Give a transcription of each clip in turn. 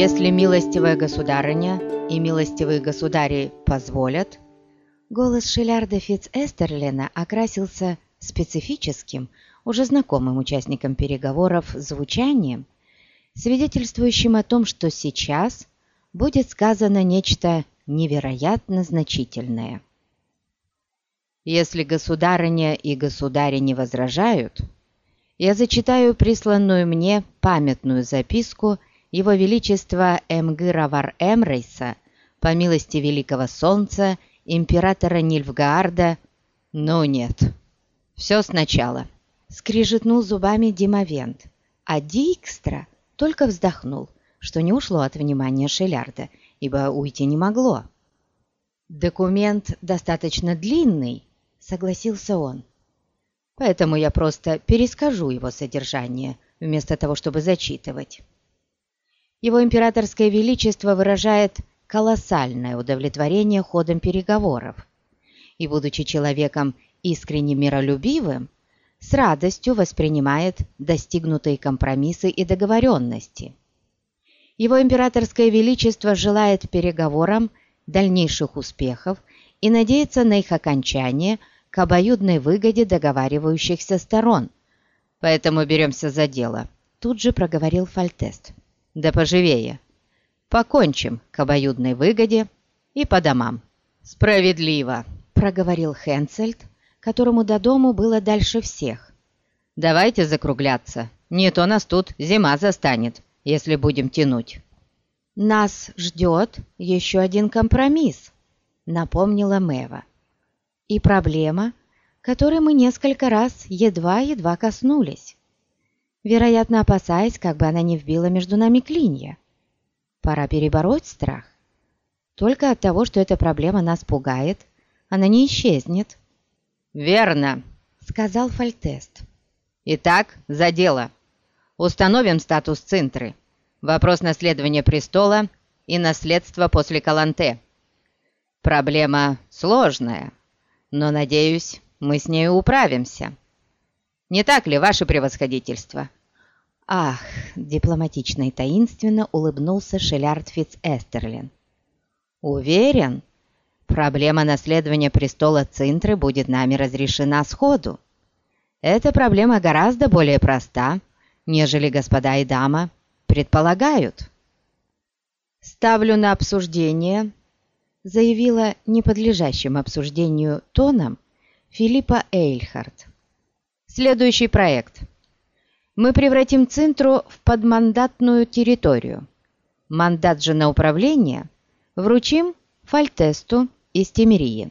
Если милостивая государыня и милостивые государи позволят, голос Шелярда Фитц-Эстерлина окрасился специфическим, уже знакомым участникам переговоров звучанием, свидетельствующим о том, что сейчас будет сказано нечто невероятно значительное. Если государыня и государи не возражают, я зачитаю присланную мне памятную записку Его Величества Эмгыравар Эмрейса по милости Великого Солнца императора Нильфгаарда. Ну нет, все сначала. Скрижетнул зубами Димовент, а Дикстра только вздохнул, что не ушло от внимания Шелярда, ибо уйти не могло. «Документ достаточно длинный», — согласился он. «Поэтому я просто перескажу его содержание, вместо того, чтобы зачитывать». Его императорское величество выражает колоссальное удовлетворение ходом переговоров и, будучи человеком искренне миролюбивым, с радостью воспринимает достигнутые компромиссы и договоренности. Его императорское величество желает переговорам дальнейших успехов и надеется на их окончание к обоюдной выгоде договаривающихся сторон. Поэтому беремся за дело, тут же проговорил Фальтест. Да поживее. Покончим к обоюдной выгоде и по домам. Справедливо, проговорил Хенцельд, которому до дому было дальше всех. «Давайте закругляться, не то нас тут зима застанет, если будем тянуть». «Нас ждет еще один компромисс», — напомнила Мэва. «И проблема, которой мы несколько раз едва-едва коснулись, вероятно, опасаясь, как бы она не вбила между нами клинья. Пора перебороть страх. Только от того, что эта проблема нас пугает, она не исчезнет. «Верно», — сказал Фальтест. «Итак, за дело. Установим статус Цинтры. Вопрос наследования престола и наследства после Каланте. Проблема сложная, но, надеюсь, мы с ней управимся. Не так ли, ваше превосходительство?» «Ах!» — дипломатично и таинственно улыбнулся Шелярд Фитц Эстерлин. «Уверен, Проблема наследования престола Цинтры будет нами разрешена сходу. Эта проблема гораздо более проста, нежели господа и дама предполагают. «Ставлю на обсуждение», — заявила неподлежащим обсуждению тоном Филиппа Эйльхарт. «Следующий проект. Мы превратим Цинтру в подмандатную территорию. Мандат же на управление вручим Фальтесту из Темерии.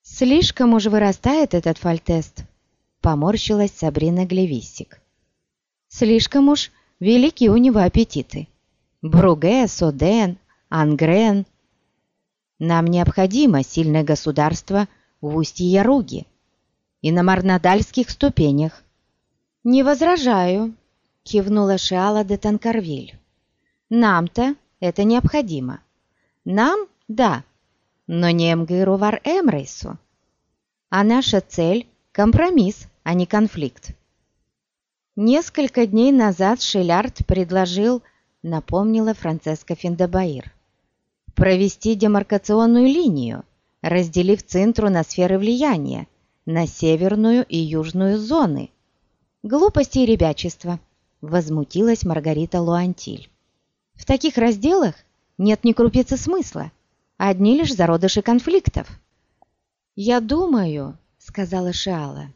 «Слишком уж вырастает этот фальтест», — поморщилась Сабрина Глевиссик. «Слишком уж велики у него аппетиты. Бруге, Соден, Ангрен. Нам необходимо сильное государство в устье Яруги и на Марнадальских ступенях». «Не возражаю», — кивнула Шиала де Танкарвиль. «Нам-то это необходимо. Нам — да, но не МГРУ Вар Эмрейсу. А наша цель – компромисс, а не конфликт. Несколько дней назад Шелярд предложил, напомнила Францеска Финдебаир, провести демаркационную линию, разделив Цинтру на сферы влияния, на северную и южную зоны. Глупости и ребячество, возмутилась Маргарита Луантиль. В таких разделах нет ни крупицы смысла одни лишь зародыши конфликтов. «Я думаю», — сказала Шиала,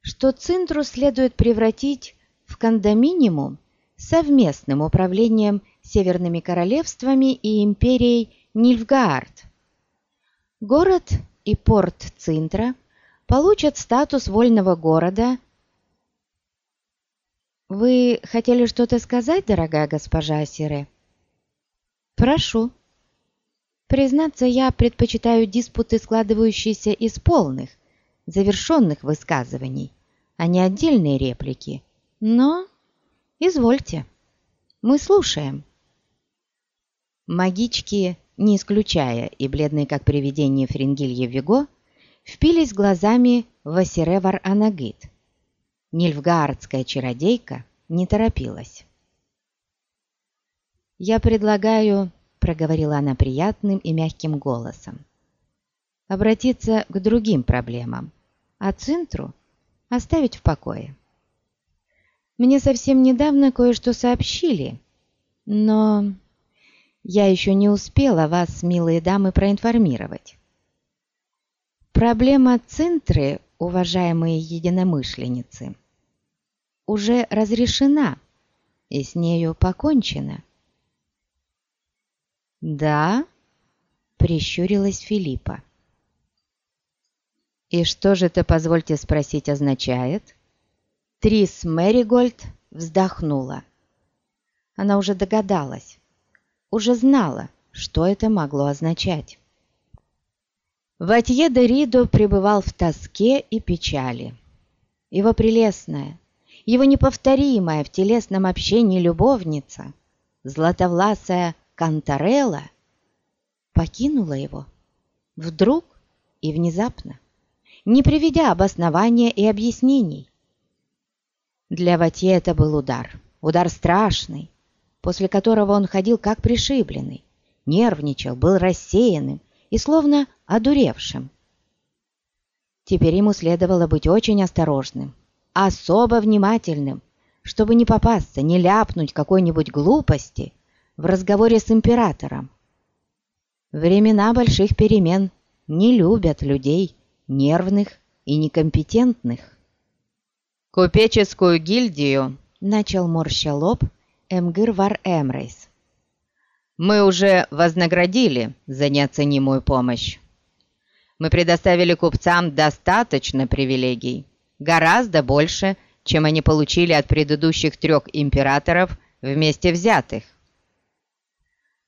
«что Цинтру следует превратить в кондоминиум совместным управлением Северными Королевствами и Империей Нильфгаард. Город и порт Цинтра получат статус вольного города. Вы хотели что-то сказать, дорогая госпожа Асире? Прошу. Признаться, я предпочитаю диспуты, складывающиеся из полных, завершенных высказываний, а не отдельные реплики. Но, извольте, мы слушаем. Магички, не исключая и бледные как привидение Фрингилье Виго, впились глазами в Асиревар Анагит. Нильфгаардская чародейка не торопилась. «Я предлагаю», — проговорила она приятным и мягким голосом, «обратиться к другим проблемам, а Цинтру оставить в покое. Мне совсем недавно кое-что сообщили, но я еще не успела вас, милые дамы, проинформировать. Проблема Цинтры, уважаемые единомышленницы, уже разрешена, и с нею покончено. «Да?» — прищурилась Филиппа. «И что же это, позвольте спросить, означает?» Трис Мэригольд вздохнула. Она уже догадалась, уже знала, что это могло означать. Ватье де Ридо пребывал в тоске и печали. Его прелестная, его неповторимая в телесном общении любовница, златовласая Кантарелла, покинула его вдруг и внезапно, не приведя обоснования и объяснений. Для Ватье это был удар, удар страшный, после которого он ходил как пришибленный, нервничал, был рассеянным и словно одуревшим. Теперь ему следовало быть очень осторожным, особо внимательным, чтобы не попасться, не ляпнуть какой-нибудь глупости в разговоре с императором. Времена больших перемен не любят людей нервных и некомпетентных. «Купеческую гильдию», — начал морща лоб Эмгир Вар Эмрейс. «Мы уже вознаградили за неоценимую помощь. Мы предоставили купцам достаточно привилегий, гораздо больше, чем они получили от предыдущих трех императоров вместе взятых.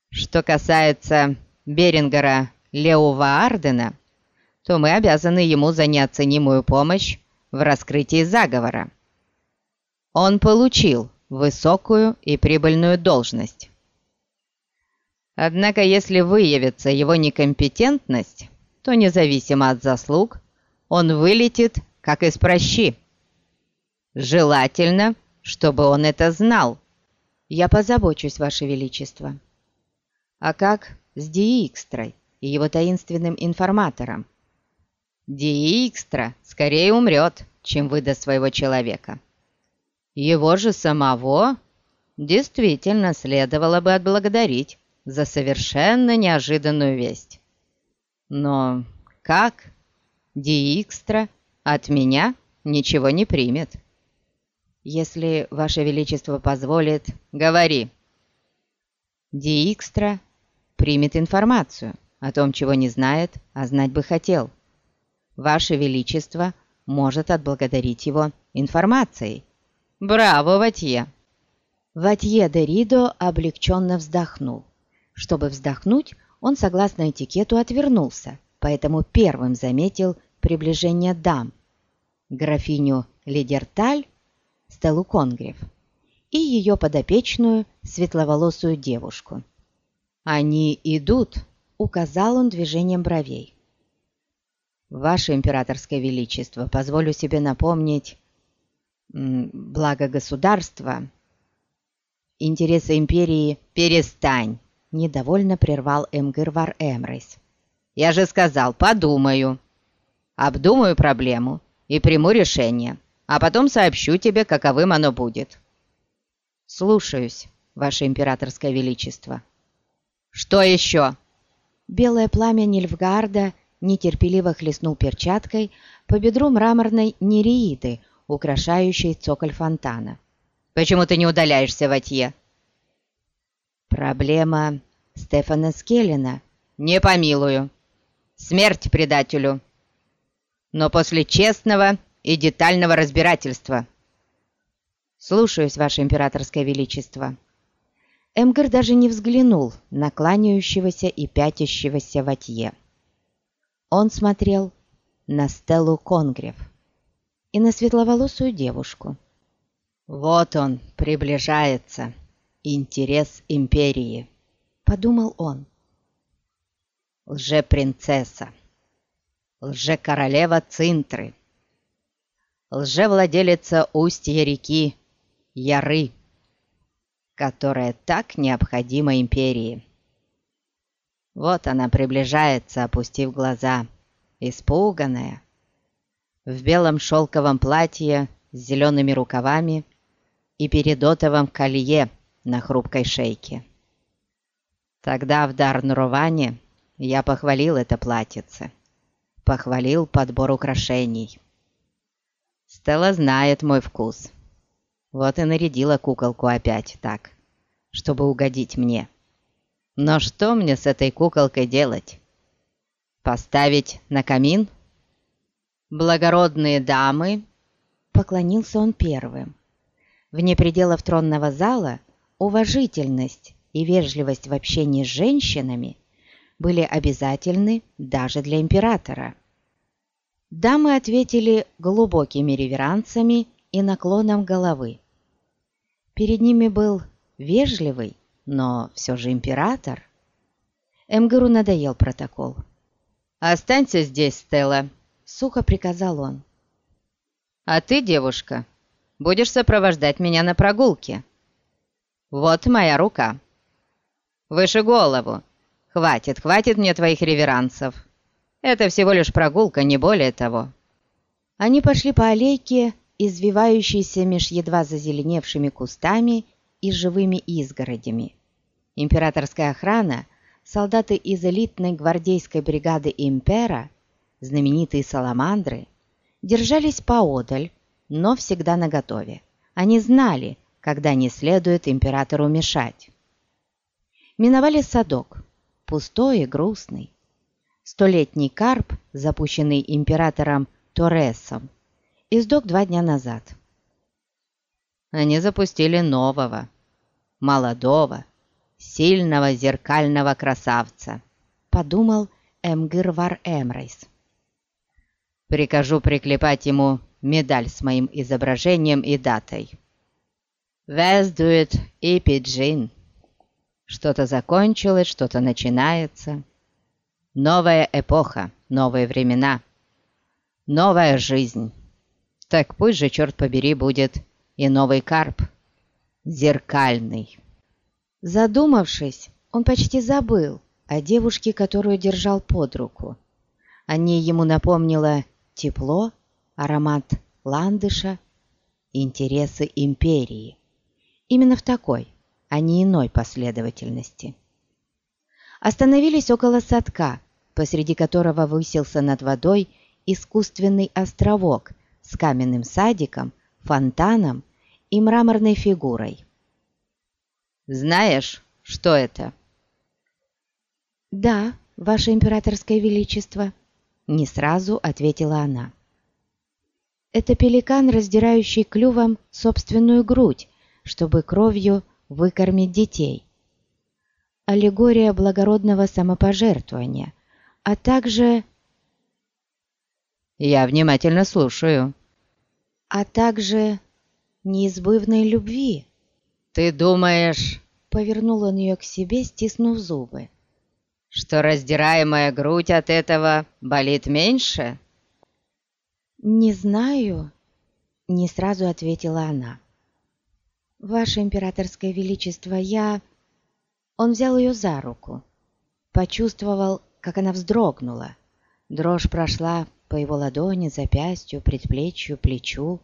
Что касается Берингера Леова Ардена, то мы обязаны ему за неоценимую помощь в раскрытии заговора. Он получил высокую и прибыльную должность. Однако, если выявится его некомпетентность, то независимо от заслуг, он вылетит, как из прощи. Желательно, чтобы он это знал. Я позабочусь, Ваше Величество. А как с Диикстрой и его таинственным информатором? Диикстра скорее умрет, чем выдаст своего человека. Его же самого действительно следовало бы отблагодарить за совершенно неожиданную весть. Но как? Диикстра от меня ничего не примет. Если Ваше Величество позволит, говори. Диикстра примет информацию о том, чего не знает, а знать бы хотел. Ваше Величество может отблагодарить его информацией. Браво, Ватье!» Ватье де Ридо облегченно вздохнул. Чтобы вздохнуть, он, согласно этикету, отвернулся, поэтому первым заметил приближение дам. Графиню Лидерталь, Стеллу Конгрев, и ее подопечную светловолосую девушку. «Они идут», — указал он движением бровей. «Ваше императорское величество, позволю себе напомнить, благо государства, интересы империи перестань!» Недовольно прервал Эмгырвар Эмрейс. «Я же сказал, подумаю. Обдумаю проблему и приму решение, а потом сообщу тебе, каковым оно будет». «Слушаюсь, Ваше Императорское Величество». «Что еще?» Белое пламя Нильфгарда нетерпеливо хлестнул перчаткой по бедру мраморной нереиды, украшающей цоколь фонтана. «Почему ты не удаляешься, Ватье?» «Проблема Стефана Скеллина». «Не помилую. Смерть предателю. Но после честного и детального разбирательства». «Слушаюсь, Ваше Императорское Величество». Эмгар даже не взглянул на кланяющегося и пятящегося Ватье. Он смотрел на Стеллу Конгрев и на светловолосую девушку. «Вот он приближается, интерес империи», — подумал он. «Лже-принцесса, лже-королева Цинтры, лже-владелица устья реки Яры, которая так необходима империи. Вот она приближается, опустив глаза, испуганная, в белом шелковом платье с зелеными рукавами и передотовом колье на хрупкой шейке. Тогда в Дарнроване я похвалил это платьице, похвалил подбор украшений. Стелла знает мой вкус. Вот и нарядила куколку опять так, чтобы угодить мне. Но что мне с этой куколкой делать? Поставить на камин? Благородные дамы, поклонился он первым. Вне пределов тронного зала уважительность и вежливость в общении с женщинами были обязательны даже для императора. Дамы ответили глубокими реверансами и наклоном головы. Перед ними был вежливый, но все же император. Эмгеру надоел протокол. «Останься здесь, Стелла», — сухо приказал он. «А ты, девушка, будешь сопровождать меня на прогулке. Вот моя рука. Выше голову. Хватит, хватит мне твоих реверансов. Это всего лишь прогулка, не более того». Они пошли по аллейке, извивающейся меж едва зазеленевшими кустами и живыми изгородями. Императорская охрана, солдаты из элитной гвардейской бригады Импера, знаменитые саламандры, держались поодаль, но всегда наготове. Они знали, когда не следует императору мешать. Миновали садок, пустой и грустный. Столетний карп, запущенный императором Торресом, издох два дня назад. Они запустили нового, молодого, сильного зеркального красавца, подумал Эмгирвар Эмрейс. Прикажу приклепать ему медаль с моим изображением и датой. Вездует и пиджин. Что-то закончилось, что-то начинается. Новая эпоха, новые времена, новая жизнь. Так пусть же, черт побери, будет и новый карп, зеркальный. Задумавшись, он почти забыл о девушке, которую держал под руку. О ней ему напомнило тепло, аромат ландыша, интересы империи. Именно в такой, а не иной последовательности. Остановились около садка, посреди которого высился над водой искусственный островок с каменным садиком, фонтаном и мраморной фигурой. «Знаешь, что это?» «Да, Ваше Императорское Величество», — не сразу ответила она. «Это пеликан, раздирающий клювом собственную грудь, чтобы кровью выкормить детей. Аллегория благородного самопожертвования, а также...» «Я внимательно слушаю», а также неизбывной любви. «Ты думаешь...» — повернул он ее к себе, стиснув зубы. «Что раздираемая грудь от этого болит меньше?» «Не знаю», — не сразу ответила она. «Ваше императорское величество, я...» Он взял ее за руку, почувствовал, как она вздрогнула. Дрожь прошла по его ладони, запястью, предплечью, плечу.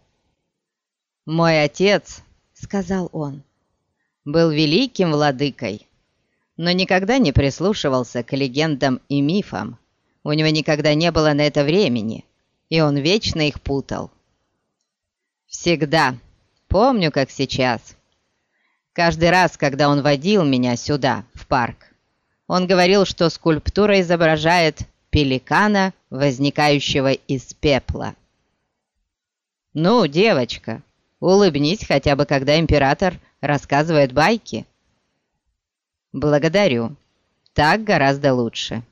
«Мой отец», — сказал он, — «был великим владыкой, но никогда не прислушивался к легендам и мифам. У него никогда не было на это времени, и он вечно их путал. Всегда, помню, как сейчас. Каждый раз, когда он водил меня сюда, в парк, он говорил, что скульптура изображает пеликана, возникающего из пепла. «Ну, девочка, улыбнись хотя бы, когда император рассказывает байки». «Благодарю. Так гораздо лучше.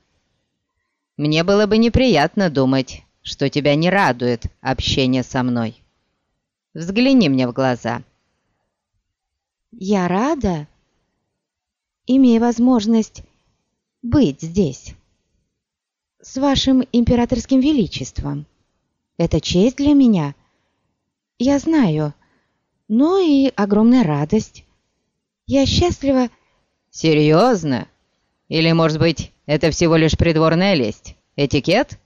Мне было бы неприятно думать, что тебя не радует общение со мной. Взгляни мне в глаза». «Я рада, имея возможность быть здесь» с вашим императорским величеством. Это честь для меня. Я знаю, но и огромная радость. Я счастлива...» «Серьезно? Или, может быть, это всего лишь придворная лесть? Этикет?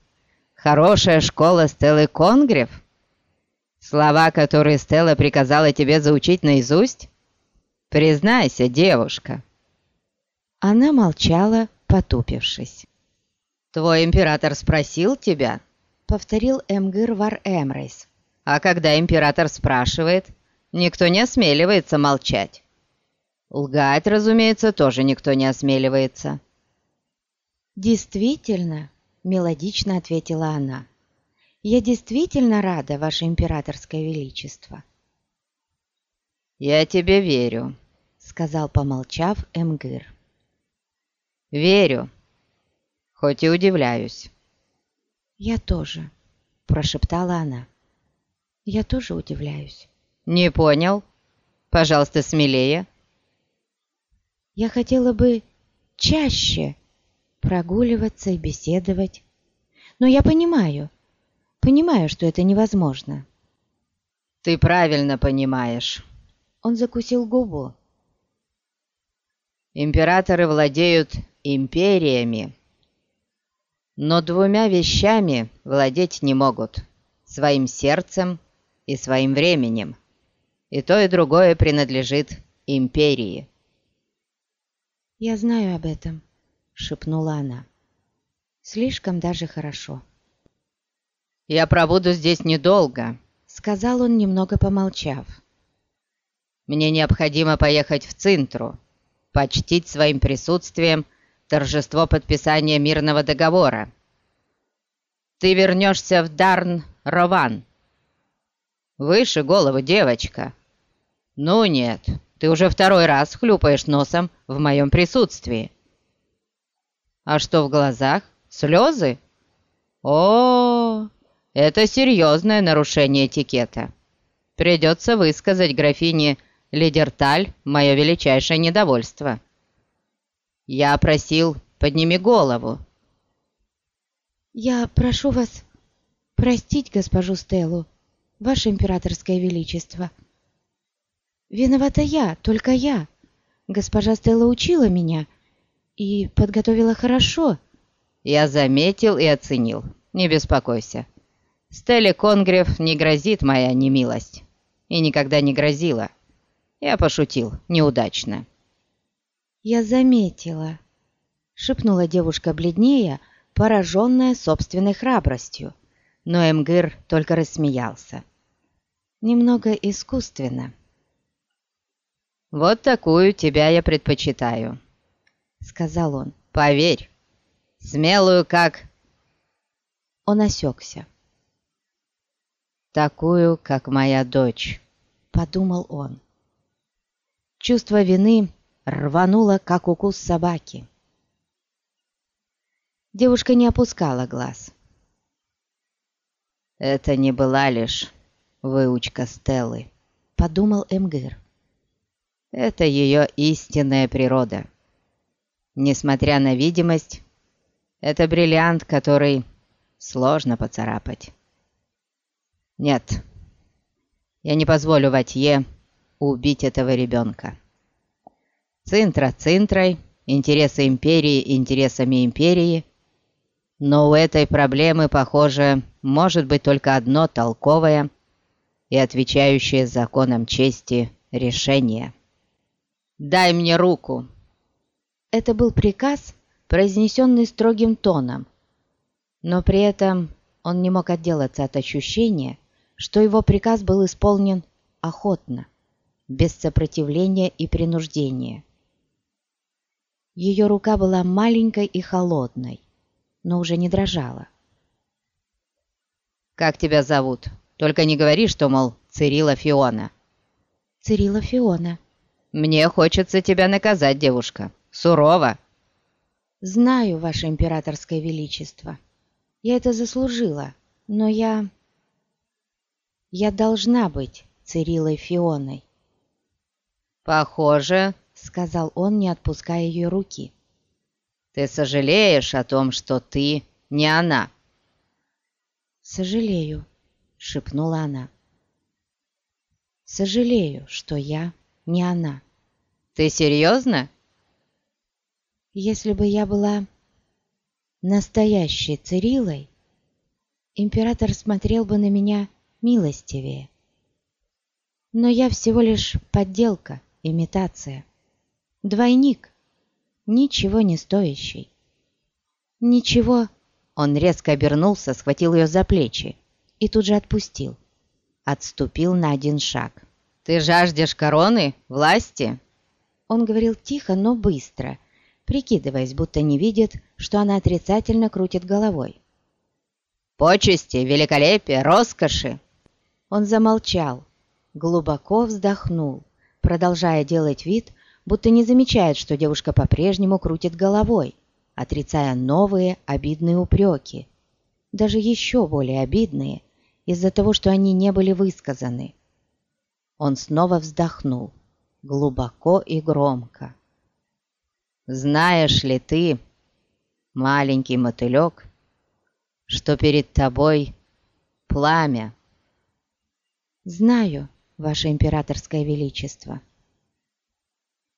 Хорошая школа Стеллы Конгрев? Слова, которые Стелла приказала тебе заучить наизусть? Признайся, девушка!» Она молчала, потупившись. «Твой император спросил тебя?» — повторил Эмгыр Вар Эмрейс. «А когда император спрашивает, никто не осмеливается молчать. Лгать, разумеется, тоже никто не осмеливается». «Действительно», — мелодично ответила она, — «я действительно рада, Ваше Императорское Величество». «Я тебе верю», — сказал, помолчав, Эмгыр. «Верю, хоть и удивляюсь». «Я тоже», — прошептала она. «Я тоже удивляюсь». «Не понял? Пожалуйста, смелее». «Я хотела бы чаще прогуливаться и беседовать. Но я понимаю, понимаю, что это невозможно». «Ты правильно понимаешь». Он закусил губу. «Императоры владеют империями, но двумя вещами владеть не могут – своим сердцем и своим временем. И то, и другое принадлежит империи. «Я знаю об этом», — шепнула она. «Слишком даже хорошо». «Я пробуду здесь недолго», — сказал он, немного помолчав. «Мне необходимо поехать в Цинтру, почтить своим присутствием торжество подписания мирного договора. Ты вернешься в Дарн-Рован. Выше голову, девочка. Ну нет, ты уже второй раз хлюпаешь носом в моем присутствии. А что в глазах? Слезы? О, это серьезное нарушение этикета. Придется высказать графине Лидерталь мое величайшее недовольство. Я просил, подними голову». «Я прошу вас простить госпожу Стеллу, ваше императорское величество. Виновата я, только я. Госпожа Стелла учила меня и подготовила хорошо». «Я заметил и оценил. Не беспокойся. Стелле Конгрев не грозит моя немилость. И никогда не грозила. Я пошутил, неудачно. «Я заметила», — шепнула девушка бледнее, пораженная собственной храбростью. Но Эмгыр только рассмеялся. Немного искусственно. «Вот такую тебя я предпочитаю», — сказал он. «Поверь, смелую как...» Он осекся. «Такую, как моя дочь», — подумал он. Чувство вины рвануло, как укус собаки. Девушка не опускала глаз. «Это не была лишь выучка Стеллы», — подумал Эмгыр. «Это ее истинная природа. Несмотря на видимость, это бриллиант, который сложно поцарапать. Нет, я не позволю Ватье убить этого ребенка. Цинтра цинтрой, интересы империи интересами империи. Но у этой проблемы, похоже, может быть только одно толковое и отвечающее законам чести решение. «Дай мне руку!» Это был приказ, произнесенный строгим тоном, но при этом он не мог отделаться от ощущения, что его приказ был исполнен охотно, без сопротивления и принуждения. Ее рука была маленькой и холодной, но уже не дрожала. «Как тебя зовут? Только не говори, что, мол, Цирила Фиона». «Цирила Фиона». «Мне хочется тебя наказать, девушка. Сурово». «Знаю, Ваше Императорское Величество. Я это заслужила, но я... Я должна быть Цирилой Фионой». «Похоже, — сказал он, не отпуская ее руки. «Ты сожалеешь о том, что ты не она?» «Сожалею», — шепнула она. «Сожалею, что я не она». Ты серьезно?» «Если бы я была настоящей Цирилой, император смотрел бы на меня милостивее. Но я всего лишь подделка, имитация, двойник, ничего не стоящий. Ничего, он резко обернулся, схватил ее за плечи и тут же отпустил. Отступил на один шаг. «Ты жаждешь короны, власти?» Он говорил тихо, но быстро, прикидываясь, будто не видит, что она отрицательно крутит головой. «Почести, великолепие, роскоши!» Он замолчал, глубоко вздохнул, продолжая делать вид, будто не замечает, что девушка по-прежнему крутит головой, отрицая новые обидные упреки, даже еще более обидные, из-за того, что они не были высказаны. Он снова вздохнул, глубоко и громко. «Знаешь ли ты, маленький мотылек, что перед тобой пламя?» «Знаю, Ваше Императорское Величество».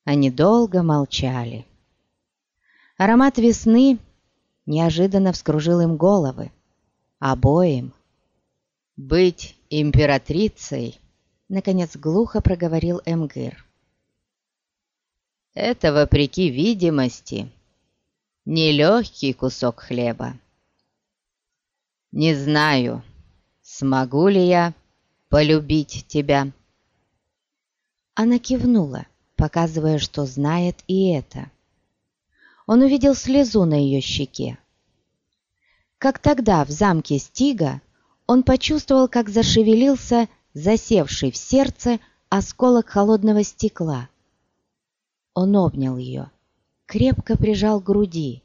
Они долго молчали. Аромат весны неожиданно вскружил им головы. Обоим. «Быть императрицей», — наконец глухо проговорил Эмгир. «Это, вопреки видимости, нелегкий кусок хлеба. Не знаю, смогу ли я полюбить тебя». Она кивнула показывая, что знает и это. Он увидел слезу на ее щеке. Как тогда в замке Стига он почувствовал, как зашевелился засевший в сердце осколок холодного стекла. Он обнял ее, крепко прижал к груди,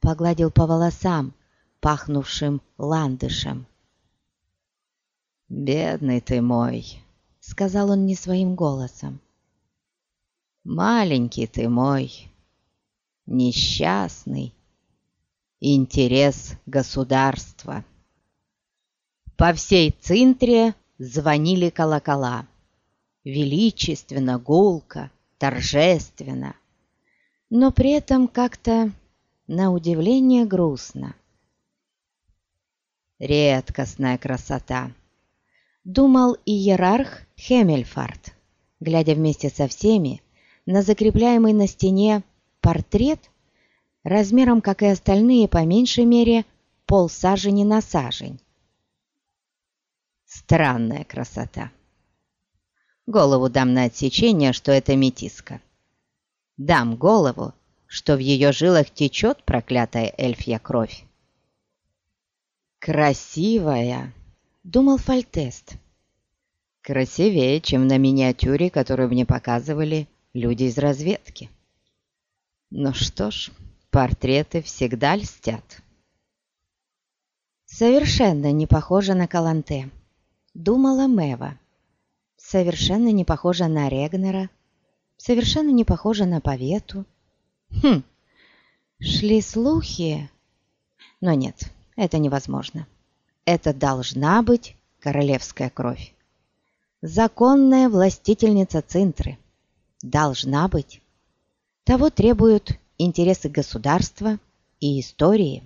погладил по волосам, пахнувшим ландышем. «Бедный ты мой», — сказал он не своим голосом. Маленький ты мой, несчастный, интерес государства. По всей Цинтре звонили колокола. Величественно, гулко, торжественно, но при этом как-то на удивление грустно. Редкостная красота, думал иерарх Хемельфард, глядя вместе со всеми на закрепляемый на стене портрет размером, как и остальные, по меньшей мере, полсажени на сажень. Странная красота. Голову дам на отсечение, что это метиска. Дам голову, что в ее жилах течет проклятая эльфья кровь. «Красивая!» — думал Фальтест. «Красивее, чем на миниатюре, которую мне показывали люди из разведки. Ну что ж, портреты всегда льстят. Совершенно не похожа на Каланте, думала Мэва. Совершенно не похожа на Регнера, совершенно не похожа на Повету. Хм, шли слухи. Но нет, это невозможно. Это должна быть королевская кровь. Законная властительница Цинтры должна быть. Того требуют интересы государства и истории.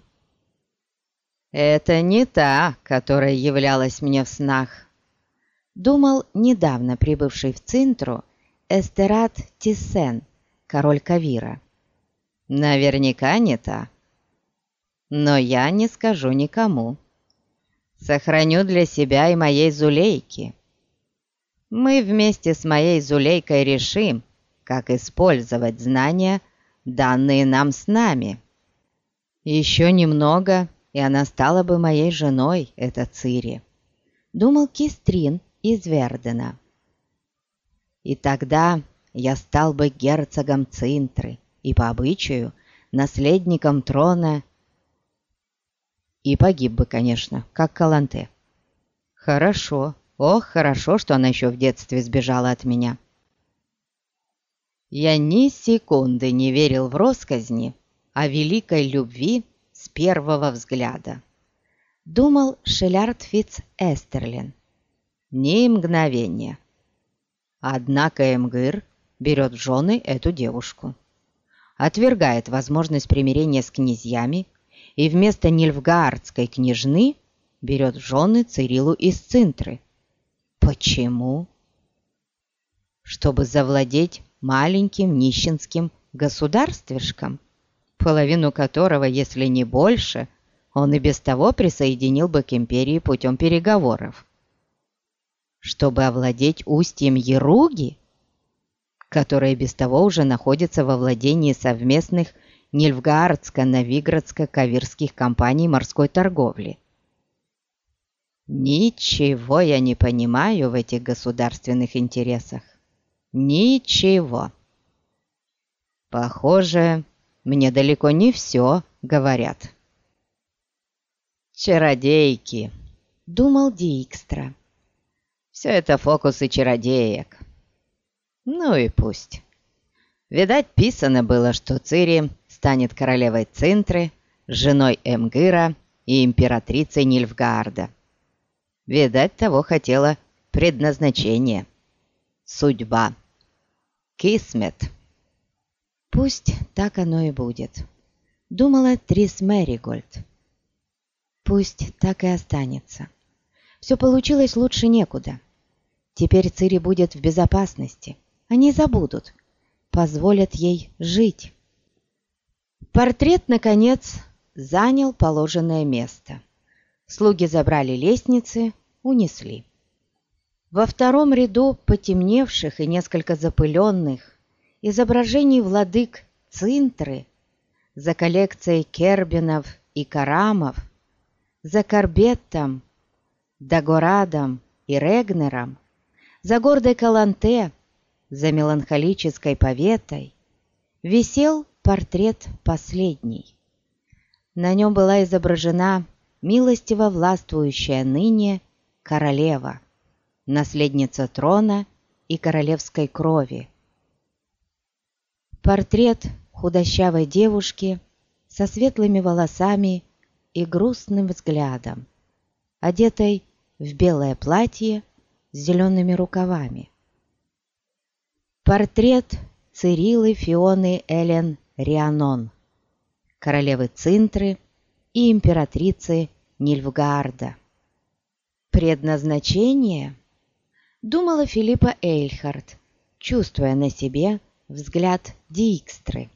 «Это не та, которая являлась мне в снах», — думал недавно прибывший в Цинтру Эстерат Тиссен, король Кавира. «Наверняка не та. Но я не скажу никому. Сохраню для себя и моей Зулейки. Мы вместе с моей Зулейкой решим, как использовать знания, данные нам с нами. Еще немного, и она стала бы моей женой, эта Цири, думал Кистрин из Вердена. И тогда я стал бы герцогом Цинтры и по обычаю наследником трона и погиб бы, конечно, как Каланте. Хорошо, ох, хорошо, что она еще в детстве сбежала от меня. Я ни секунды не верил в росказни о великой любви с первого взгляда. Думал Шелярд Фитц Эстерлин. Ни мгновения. Однако Эмгыр берет в жены эту девушку, отвергает возможность примирения с князьями и вместо Нильфгаардской княжны берет жены Цирилу из Цинтры. Почему? Чтобы завладеть маленьким нищенским государствишком, половину которого, если не больше, он и без того присоединил бы к империи путем переговоров. Чтобы овладеть устьем Еруги, которое без того уже находится во владении совместных Нильфгаардско-Новиградско-Каверских компаний морской торговли. Ничего я не понимаю в этих государственных интересах. Ничего. Похоже, мне далеко не все говорят. «Чародейки», — думал Дикстра. «Все это фокусы чародеек. Ну и пусть. Видать, писано было, что Цири станет королевой Цинтры, женой Эмгыра и императрицей Нильфгаарда. Видать, того хотела предназначение, судьба, кисмет. Пусть так оно и будет, думала Трис Мэригольд. Пусть так и останется. Все получилось лучше некуда. Теперь Цири будет в безопасности. Они забудут, позволят ей жить. Портрет, наконец, занял положенное место. Слуги забрали лестницы, унесли. Во втором ряду потемневших и несколько запыленных изображений владык Цинтры за коллекцией кербинов и карамов, за Корбеттом, Дагорадом и Регнером, за гордой Каланте, за меланхолической поветой висел портрет последний. На нем была изображена милостиво властвующая ныне королева, наследница трона и королевской крови. Портрет худощавой девушки со светлыми волосами и грустным взглядом, одетой в белое платье с зелеными рукавами. Портрет Цирилы Фионы Элен Рианон, королевы Цинтры и императрицы Нильфгаарда. Предназначение? Думала Филиппа Эйльхард, чувствуя на себе взгляд Дикстры.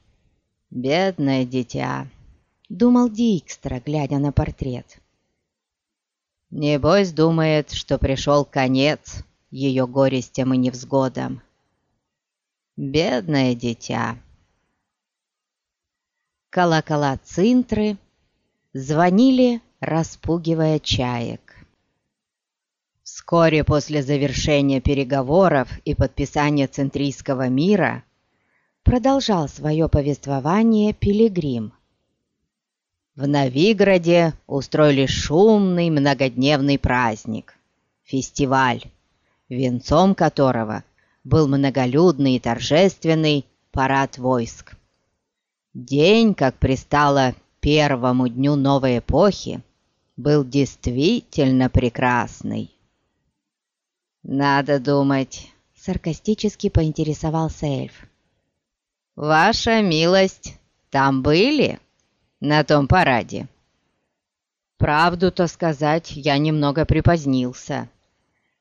«Бедное дитя!» — думал Дикстра, глядя на портрет. «Небось думает, что пришел конец ее горестям и невзгодам. Бедное дитя!» Колокола Цинтры — звонили, распугивая чаек. Вскоре после завершения переговоров и подписания Центрийского мира продолжал свое повествование Пилигрим. В Новиграде устроили шумный многодневный праздник – фестиваль, венцом которого был многолюдный и торжественный парад войск. День, как пристало первому дню новой эпохи был действительно прекрасный. «Надо думать», — саркастически поинтересовался эльф. «Ваша милость, там были? На том параде?» «Правду-то сказать, я немного припозднился».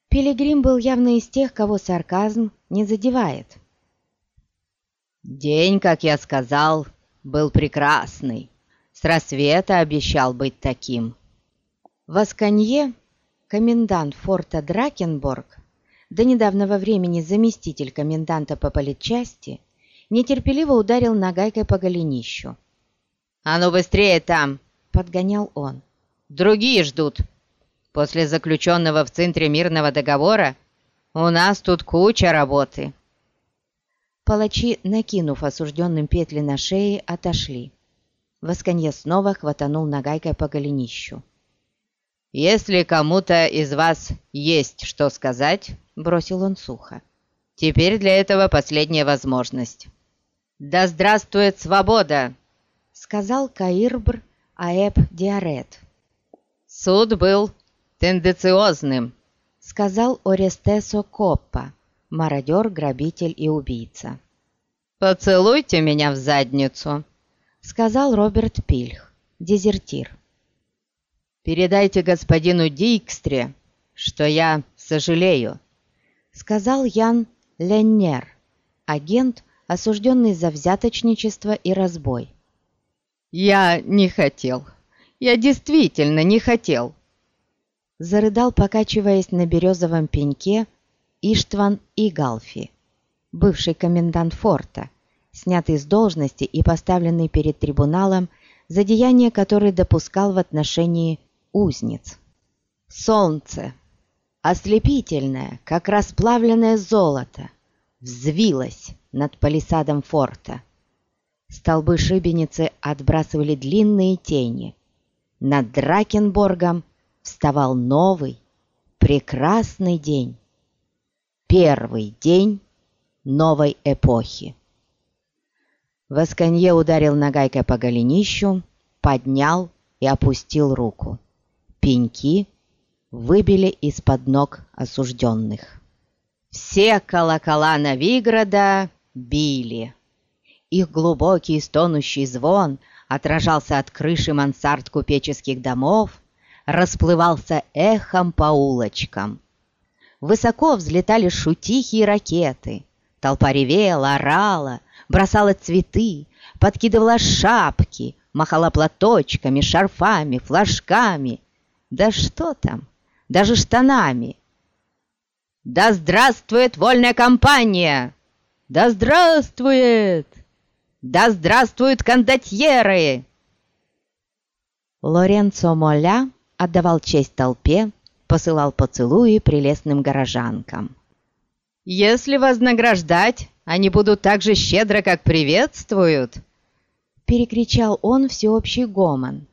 Пилигрим был явно из тех, кого сарказм не задевает. «День, как я сказал, был прекрасный», с рассвета обещал быть таким. В Асканье комендант форта Дракенборг, до недавнего времени заместитель коменданта по политчасти, нетерпеливо ударил нагайкой по голенищу. «А ну быстрее там!» — подгонял он. «Другие ждут. После заключенного в центре мирного договора у нас тут куча работы». Палачи, накинув осужденным петли на шее, отошли. Восконье снова хватанул нагайкой по голенищу. «Если кому-то из вас есть что сказать», — бросил он сухо, — «теперь для этого последняя возможность». «Да здравствует свобода!» — сказал Каирбр Аэб Диарет. «Суд был тенденциозным», — сказал Орестесо Коппа. Мародер, грабитель и убийца. «Поцелуйте меня в задницу», — сказал Роберт Пильх, дезертир. «Передайте господину Дикстре, что я сожалею», — сказал Ян Леннер, агент, осужденный за взяточничество и разбой. «Я не хотел. Я действительно не хотел!» Зарыдал, покачиваясь на березовом пеньке, Иштван Игалфи, бывший комендант форта, снятый с должности и поставленный перед трибуналом за деяние, которое допускал в отношении узниц. Солнце, ослепительное, как расплавленное золото, взвилось над палисадом форта. Столбы шибеницы отбрасывали длинные тени. Над Дракенборгом вставал новый, прекрасный день. Первый день новой эпохи. Восканье ударил нагайкой по голенищу, поднял и опустил руку. Пеньки выбили из-под ног осужденных. Все колокола Новиграда били. Их глубокий стонущий звон отражался от крыши мансард купеческих домов, расплывался эхом по улочкам. Высоко взлетали шутихи и ракеты. Толпа ревела, орала, бросала цветы, подкидывала шапки, махала платочками, шарфами, флажками. Да что там, даже штанами. «Да здравствует вольная компания! Да здравствует!» Да здравствуют кондотьеры!» Лоренцо Моля отдавал честь толпе, посылал поцелуи прелестным горожанкам. «Если вознаграждать, они будут так же щедро, как приветствуют!» Перекричал он всеобщий гомон.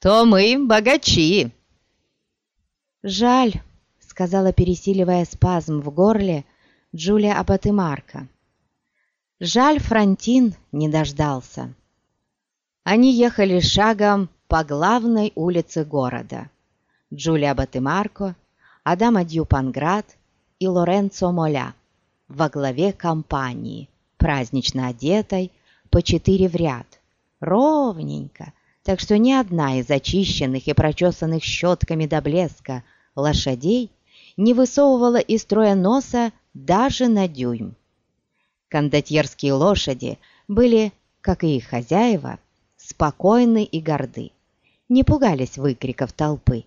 «То мы богачи!» «Жаль», — сказала, пересиливая спазм в горле, Джулия Абатымарка. Жаль, Франтин не дождался. Они ехали шагом по главной улице города. Джулия Батымарко, Адама Дьюпанград и Лоренцо Моля во главе компании, празднично одетой, по четыре в ряд, ровненько, так что ни одна из очищенных и прочесанных щетками до блеска лошадей не высовывала из строя носа даже на дюйм. Кондотьерские лошади были, как и их хозяева, спокойны и горды, не пугались выкриков толпы.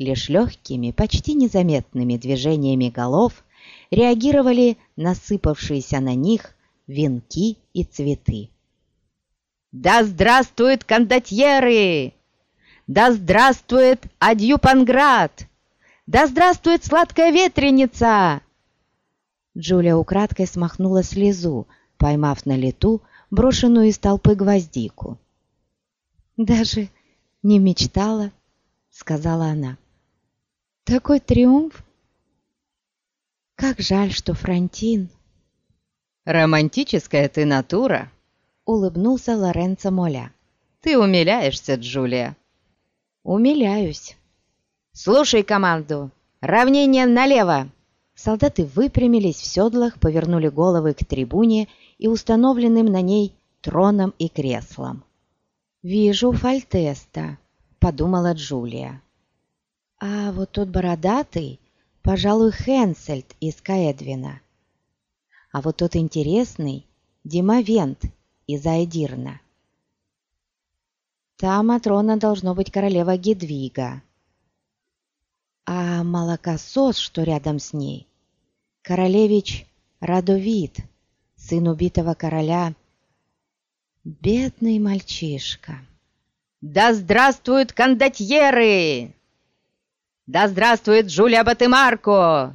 Лишь легкими, почти незаметными движениями голов реагировали насыпавшиеся на них венки и цветы. «Да здравствует кондотьеры! Да здравствует Адьюпанград! Да здравствует сладкая ветреница!» Джулия украдкой смахнула слезу, поймав на лету брошенную из толпы гвоздику. «Даже не мечтала», — сказала она. «Такой триумф! Как жаль, что Франтин...» «Романтическая ты натура!» — улыбнулся Лоренцо Моля. «Ты умиляешься, Джулия!» «Умиляюсь!» «Слушай команду! Равнение налево!» Солдаты выпрямились в седлах, повернули головы к трибуне и установленным на ней троном и креслом. «Вижу Фальтеста», — подумала Джулия. «А вот тот бородатый, пожалуй, Хенсельд из Каэдвина. А вот тот интересный — Димовент из Айдирна. Та Матрона должно быть королева Гедвига. А молокосос, что рядом с ней, королевич Радовид, сын убитого короля. Бедный мальчишка. «Да здравствуют кондотьеры! Да здравствует Джулия Батымарко!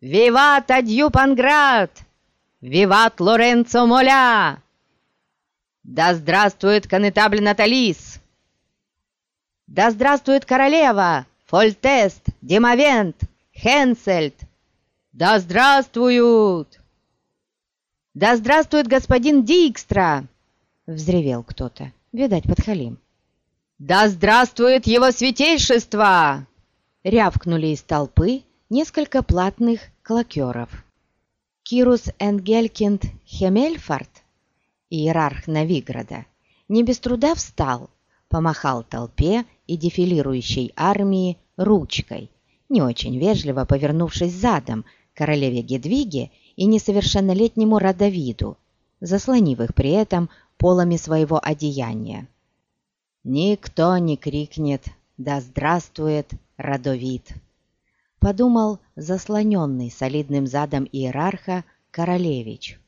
Виват Адью Панград! Виват Лоренцо Моля! Да здравствует конетабль Наталис! Да здравствует королева! Фольтест, Демовент, Хенсельд, «Да здравствуют!» «Да здравствует господин Дикстра!» — взревел кто-то, видать, подхалим. «Да здравствует его святейшество!» — рявкнули из толпы несколько платных клокеров. Кирус Энгелькинд Хемельфарт, иерарх Новиграда, не без труда встал, помахал толпе и дефилирующей армии ручкой, не очень вежливо повернувшись задом королеве Гедвиге и несовершеннолетнему Радовиду, заслонив их при этом полами своего одеяния. Никто не крикнет «Да здравствует Радовид!» Подумал заслоненный солидным задом иерарха королевич.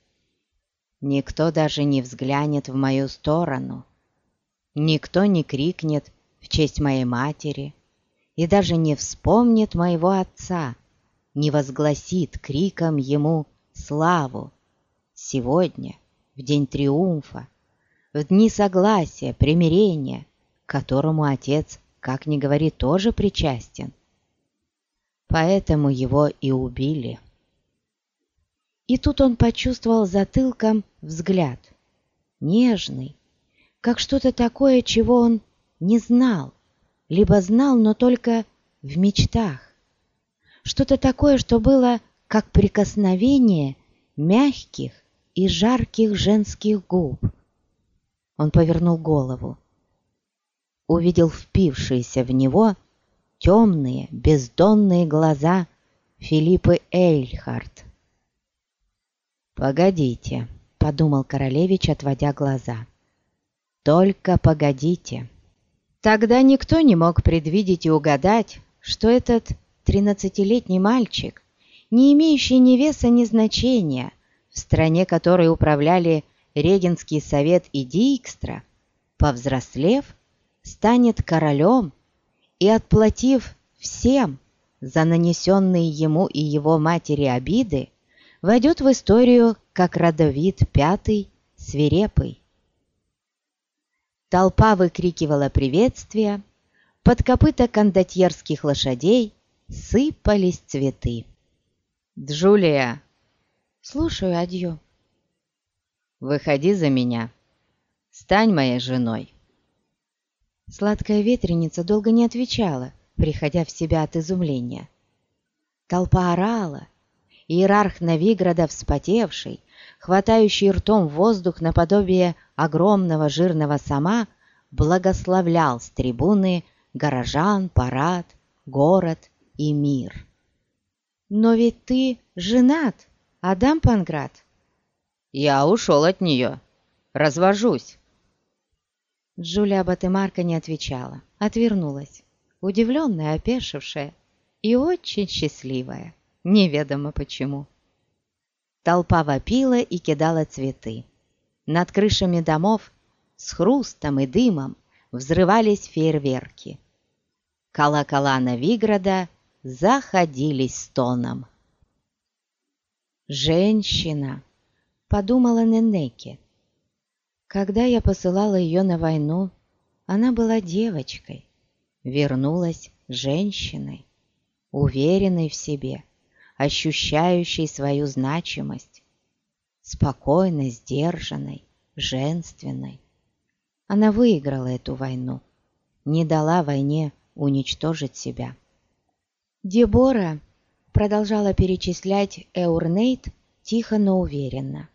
Никто даже не взглянет в мою сторону. Никто не крикнет в честь моей матери и даже не вспомнит моего отца, не возгласит криком ему славу. Сегодня, в день триумфа, в дни согласия, примирения, которому отец, как ни говори, тоже причастен. Поэтому его и убили. И тут он почувствовал затылком взгляд, нежный, как что-то такое, чего он не знал, либо знал, но только в мечтах. Что-то такое, что было как прикосновение мягких и жарких женских губ. Он повернул голову. Увидел впившиеся в него темные, бездонные глаза Филиппы Эйльхарт. «Погодите», — подумал королевич, отводя глаза. «Только погодите». Тогда никто не мог предвидеть и угадать, что этот тринадцатилетний мальчик, не имеющий ни веса, ни значения, в стране которой управляли Регенский совет и Дикстра, повзрослев, станет королем и, отплатив всем за нанесенные ему и его матери обиды, войдет в историю как родовид пятый свирепый. Толпа выкрикивала приветствия, под копыта кондотьерских лошадей сыпались цветы. «Джулия!» «Слушаю, адью». «Выходи за меня. Стань моей женой». Сладкая ветреница долго не отвечала, приходя в себя от изумления. Толпа орала. Иерарх Новиграда, вспотевший, хватающий ртом воздух наподобие огромного жирного сама, благословлял с трибуны горожан, парад, город и мир. «Но ведь ты женат, Адам Панград?» «Я ушел от нее. Развожусь». Джулия Батемарка не отвечала, отвернулась, удивленная, опешившая и очень счастливая, неведомо почему. Толпа вопила и кидала цветы. Над крышами домов с хрустом и дымом взрывались фейерверки. Колокола Новиграда заходились стоном. «Женщина!» — подумала Ненеке. Когда я посылала ее на войну, она была девочкой, вернулась женщиной, уверенной в себе, ощущающей свою значимость, спокойной, сдержанной, женственной. Она выиграла эту войну, не дала войне уничтожить себя. Дебора продолжала перечислять Эурнейт тихо, но уверенно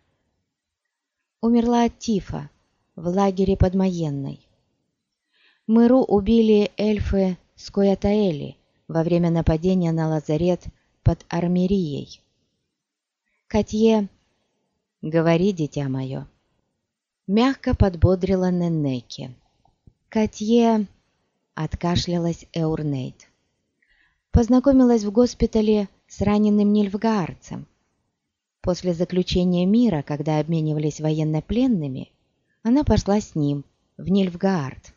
умерла от тифа в лагере под Маенной. Мыру убили эльфы Скоятаэли во время нападения на лазарет под Армерией. Катье, говори, дитя мое, мягко подбодрила Неннеки. Катье откашлялась Эурнейт. Познакомилась в госпитале с раненым нильфгаарцем, После заключения мира, когда обменивались военнопленными, она пошла с ним в Нильфгаард.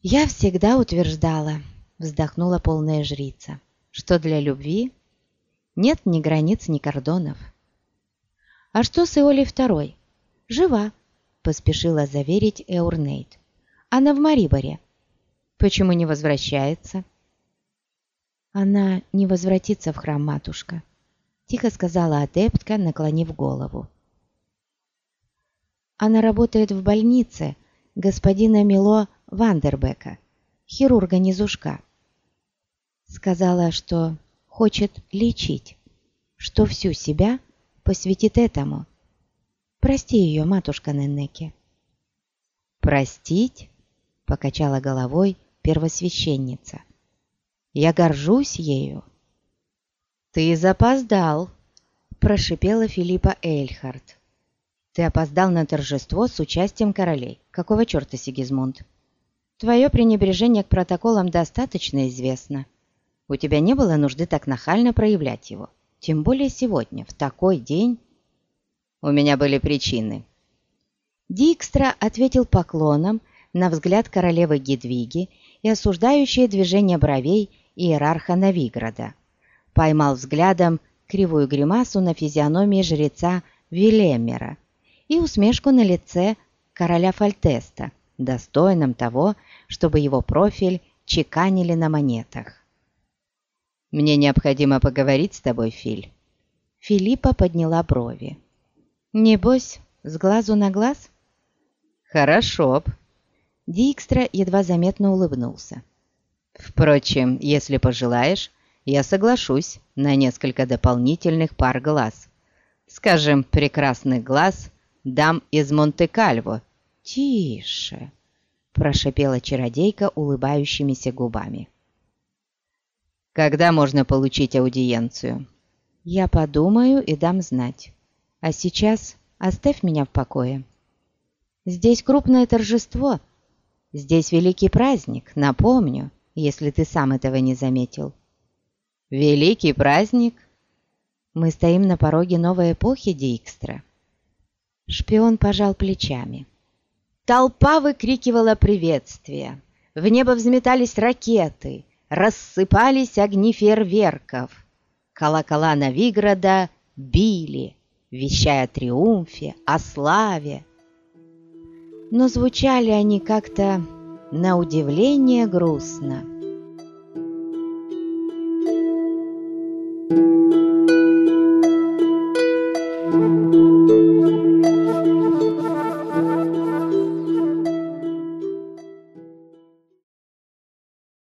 «Я всегда утверждала», — вздохнула полная жрица, «что для любви нет ни границ, ни кордонов». «А что с Иолей второй?» «Жива», — поспешила заверить Эурнейт. «Она в Мариборе». «Почему не возвращается?» «Она не возвратится в храм, матушка», тихо сказала адептка, наклонив голову. Она работает в больнице господина Мило Вандербека, хирурга-низушка. Сказала, что хочет лечить, что всю себя посвятит этому. Прости ее, матушка Неннеке». «Простить?» — покачала головой первосвященница. «Я горжусь ею». «Ты запоздал», — прошипела Филиппа Эльхард. «Ты опоздал на торжество с участием королей. Какого черта, Сигизмунд? Твое пренебрежение к протоколам достаточно известно. У тебя не было нужды так нахально проявлять его. Тем более сегодня, в такой день. У меня были причины. Дикстра ответил поклоном на взгляд королевы Гедвиги и осуждающее движение бровей иерарха Новиграда. Поймал взглядом кривую гримасу на физиономии жреца Вилемера и усмешку на лице короля Фальтеста, достойном того, чтобы его профиль чеканили на монетах. «Мне необходимо поговорить с тобой, Филь». Филиппа подняла брови. «Небось, с глазу на глаз?» «Хорошо б». Дикстра едва заметно улыбнулся. «Впрочем, если пожелаешь, я соглашусь на несколько дополнительных пар глаз. Скажем, прекрасный глаз дам из Монте-Кальво». «Тише!» – прошипела чародейка улыбающимися губами. Когда можно получить аудиенцию? Я подумаю и дам знать. А сейчас оставь меня в покое. Здесь крупное торжество. Здесь великий праздник, напомню, если ты сам этого не заметил. Великий праздник? Мы стоим на пороге новой эпохи, Дикстра. Шпион пожал плечами. Толпа выкрикивала приветствия. В небо взметались ракеты рассыпались огни фейерверков. Колокола Новиграда били, вещая о триумфе, о славе. Но звучали они как-то на удивление грустно.